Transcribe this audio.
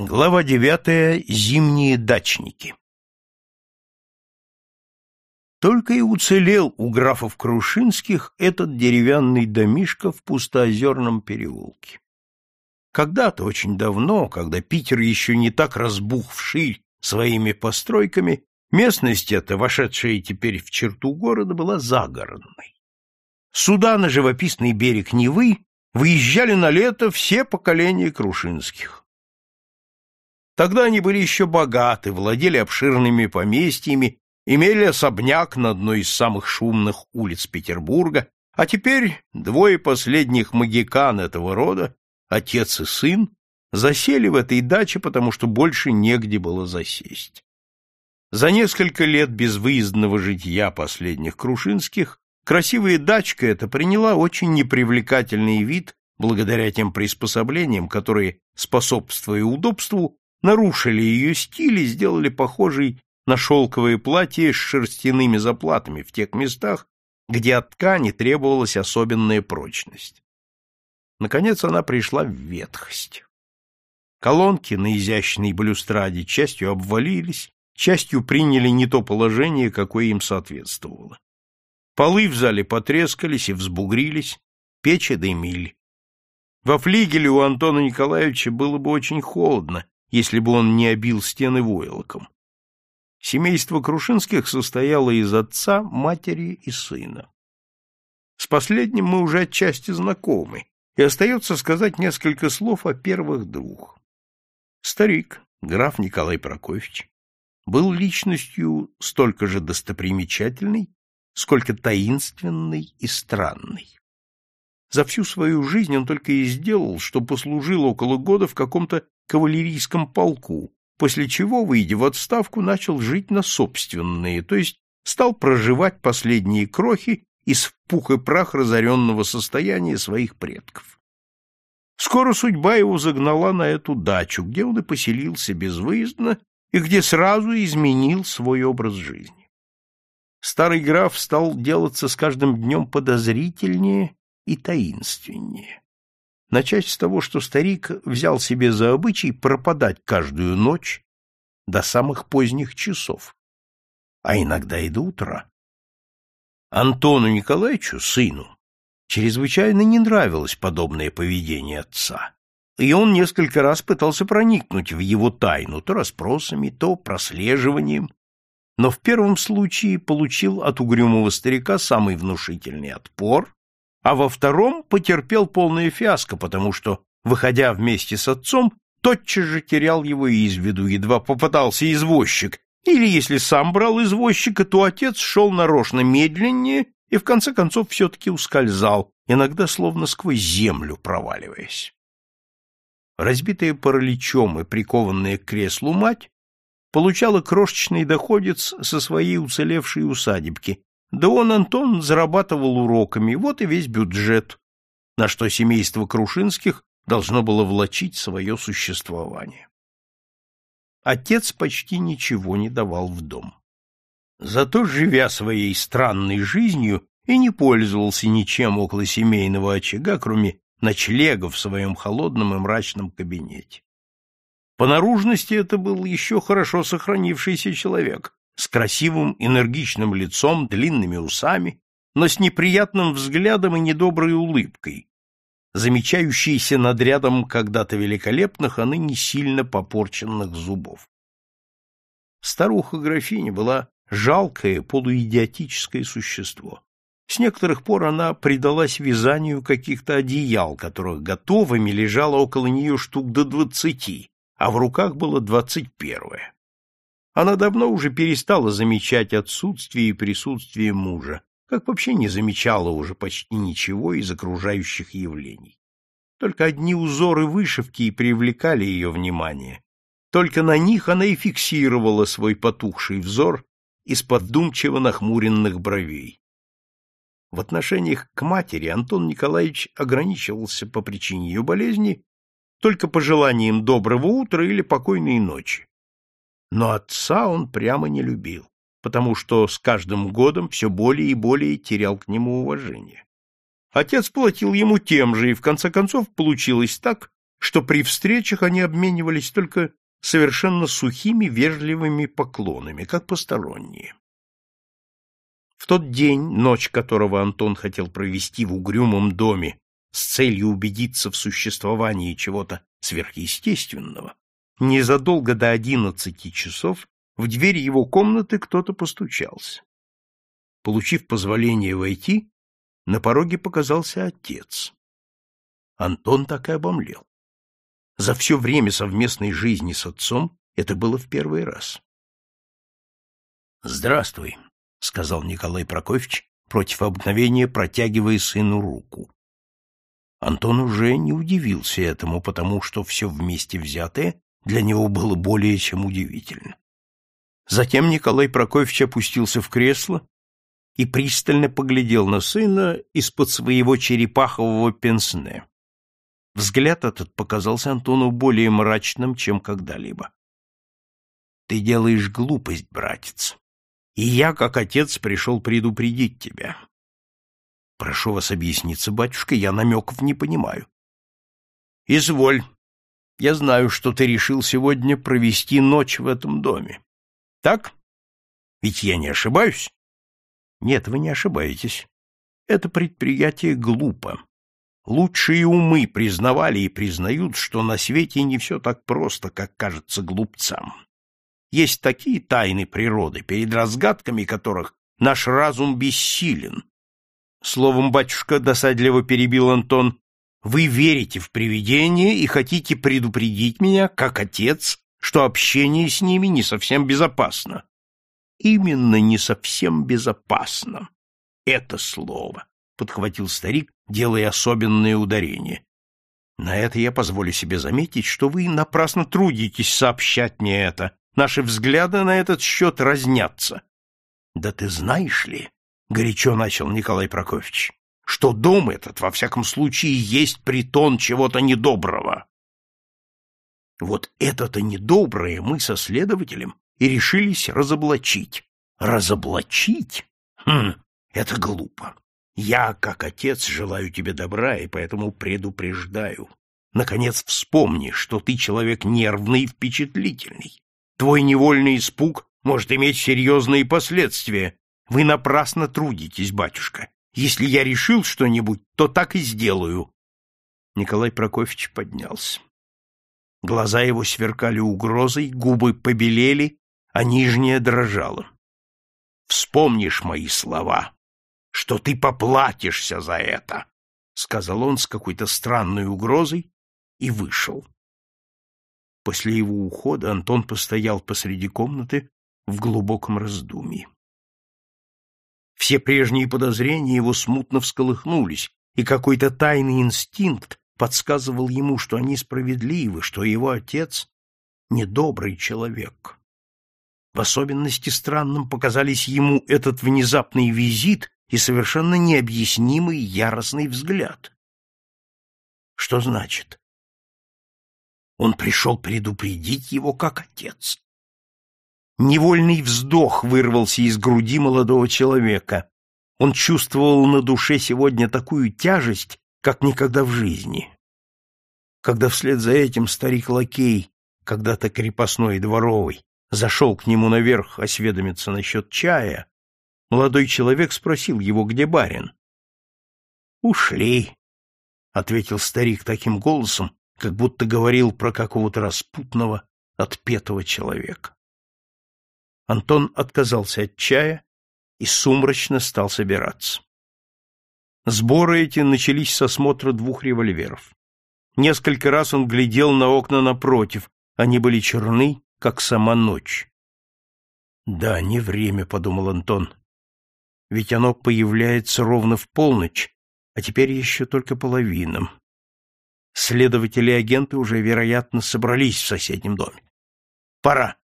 Глава девятая. Зимние дачники. Только и уцелел у графов Крушинских этот деревянный домишко в пустоозерном переулке. Когда-то, очень давно, когда Питер еще не так разбух вширь своими постройками, местность эта, вошедшая теперь в черту города, была загородной. Сюда, на живописный берег Невы, выезжали на лето все поколения Крушинских. Тогда они были еще богаты, владели обширными поместьями, имели особняк на одной из самых шумных улиц Петербурга, а теперь двое последних магикан этого рода, отец и сын, засели в этой даче, потому что больше негде было засесть. За несколько лет безвыездного житья последних Крушинских красивая дачка эта приняла очень непривлекательный вид благодаря тем приспособлениям, которые, способствуя удобству, нарушили ее стиль и сделали похожей на шелковое платье с шерстяными заплатами в тех местах, где от ткани требовалась особенная прочность. Наконец она пришла в ветхость. Колонки на изящной балюстраде частью обвалились, частью приняли не то положение, какое им соответствовало. Полы в зале потрескались и взбугрились, печи дымили. Во флигеле у Антона Николаевича было бы очень холодно, если бы он не обил стены войлоком. Семейство Крушинских состояло из отца, матери и сына. С последним мы уже отчасти знакомы, и остается сказать несколько слов о первых двух. Старик, граф Николай Прокофьевич, был личностью столько же достопримечательной, сколько таинственной и странной. За всю свою жизнь он только и сделал, что послужил около года в каком-то кавалерийском полку, после чего, выйдя в отставку, начал жить на собственные, то есть стал проживать последние крохи из пух и прах разоренного состояния своих предков. Скоро судьба его загнала на эту дачу, где он и поселился безвыездно и где сразу изменил свой образ жизни. Старый граф стал делаться с каждым днем подозрительнее и таинственнее. Начать с того, что старик взял себе за обычай пропадать каждую ночь до самых поздних часов, а иногда и до утра. Антону Николаевичу, сыну, чрезвычайно не нравилось подобное поведение отца, и он несколько раз пытался проникнуть в его тайну то расспросами, то прослеживанием, но в первом случае получил от угрюмого старика самый внушительный отпор, а во втором потерпел полное фиаско, потому что, выходя вместе с отцом, тотчас же терял его из виду, едва попадался извозчик, или если сам брал извозчика, то отец шел нарочно медленнее и в конце концов все-таки ускользал, иногда словно сквозь землю проваливаясь. Разбитая параличом и прикованная к креслу мать получала крошечный доходец со своей уцелевшей усадебки, да он, Антон, зарабатывал уроками, вот и весь бюджет, на что семейство Крушинских должно было влачить свое существование. Отец почти ничего не давал в дом. Зато, живя своей странной жизнью, и не пользовался ничем около семейного очага, кроме ночлега в своем холодном и мрачном кабинете. По наружности это был еще хорошо сохранившийся человек, с красивым энергичным лицом, длинными усами, но с неприятным взглядом и недоброй улыбкой, замечающейся над рядом когда-то великолепных, а ныне сильно попорченных зубов. Старуха-графиня была жалкое, полуидиотическое существо. С некоторых пор она предалась вязанию каких-то одеял, которых готовыми лежало около нее штук до двадцати, а в руках было двадцать первое. Она давно уже перестала замечать отсутствие и присутствие мужа, как вообще не замечала уже почти ничего из окружающих явлений. Только одни узоры вышивки и привлекали ее внимание. Только на них она и фиксировала свой потухший взор из-под думчиво нахмуренных бровей. В отношениях к матери Антон Николаевич ограничивался по причине ее болезни только пожеланием доброго утра или покойной ночи. Но отца он прямо не любил, потому что с каждым годом все более и более терял к нему уважение. Отец платил ему тем же, и в конце концов получилось так, что при встречах они обменивались только совершенно сухими вежливыми поклонами, как посторонние. В тот день, ночь которого Антон хотел провести в угрюмом доме с целью убедиться в существовании чего-то сверхъестественного, незадолго до одиннадцати часов в дверь его комнаты кто-то постучался. Получив позволение войти, на пороге показался отец. Антон так и обомлел. За все время совместной жизни с отцом это было в первый раз. «Здравствуй», — сказал Николай Прокофьевич, против обыкновения протягивая сыну руку. Антон уже не удивился этому, потому что все вместе взятое для него было более чем удивительно. Затем Николай Прокофьевич опустился в кресло и пристально поглядел на сына из-под своего черепахового пенсне. Взгляд этот показался Антону более мрачным, чем когда-либо. — Ты делаешь глупость, братец, и я, как отец, пришел предупредить тебя. Прошу вас объясниться, батюшка, я намеков не понимаю. — Изволь. Я знаю, что ты решил сегодня провести ночь в этом доме. Так? Ведь я не ошибаюсь? Нет, вы не ошибаетесь. Это предприятие глупо. Лучшие умы признавали и признают, что на свете не все так просто, как кажется глупцам. Есть такие тайны природы, перед разгадками которых наш разум бессилен. Словом, батюшка, досадливо перебил Антон, вы верите в привидения и хотите предупредить меня, как отец, что общение с ними не совсем безопасно именно не совсем безопасно. Это слово, подхватил старик, делая особенное ударение. На это я позволю себе заметить, что вы напрасно трудитесь сообщать мне это. Наши взгляды на этот счет разнятся. Да ты знаешь ли, горячо начал Николай Прокофьевич, что дом этот, во всяком случае, есть притон чего-то недоброго. Вот это-то недоброе мы со следователем и решились разоблачить. Разоблачить? Хм, это глупо. Я, как отец, желаю тебе добра и поэтому предупреждаю. Наконец вспомни, что ты человек нервный и впечатлительный. Твой невольный испуг может иметь серьезные последствия. Вы напрасно трудитесь, батюшка. Если я решил что-нибудь, то так и сделаю. Николай Прокофьевич поднялся. Глаза его сверкали угрозой, губы побелели, а нижняя дрожала. Вспомнишь мои слова, что ты поплатишься за это, — сказал он с какой-то странной угрозой и вышел. После его ухода Антон постоял посреди комнаты в глубоком раздумье. Все прежние подозрения его смутно всколыхнулись, и какой-то тайный инстинкт подсказывал ему, что они справедливы, что его отец — недобрый человек. В особенности странным показались ему этот внезапный визит и совершенно необъяснимый яростный взгляд. Что значит? Он пришел предупредить его как отец. Невольный вздох вырвался из груди молодого человека. Он чувствовал на душе сегодня такую тяжесть, как никогда в жизни. Когда вслед за этим старик-лакей, когда-то крепостной и дворовый, зашел к нему наверх осведомиться насчет чая, молодой человек спросил его, где барин. «Ушли», — ответил старик таким голосом, как будто говорил про какого-то распутного, отпетого человека. Антон отказался от чая и сумрачно стал собираться. Сборы эти начались с осмотра двух револьверов. Несколько раз он глядел на окна напротив, они были черны как сама ночь. Да, не время, подумал Антон. Ведь оно появляется ровно в полночь, а теперь еще только половина. Следователи и агенты уже, вероятно, собрались в соседнем доме. Пора.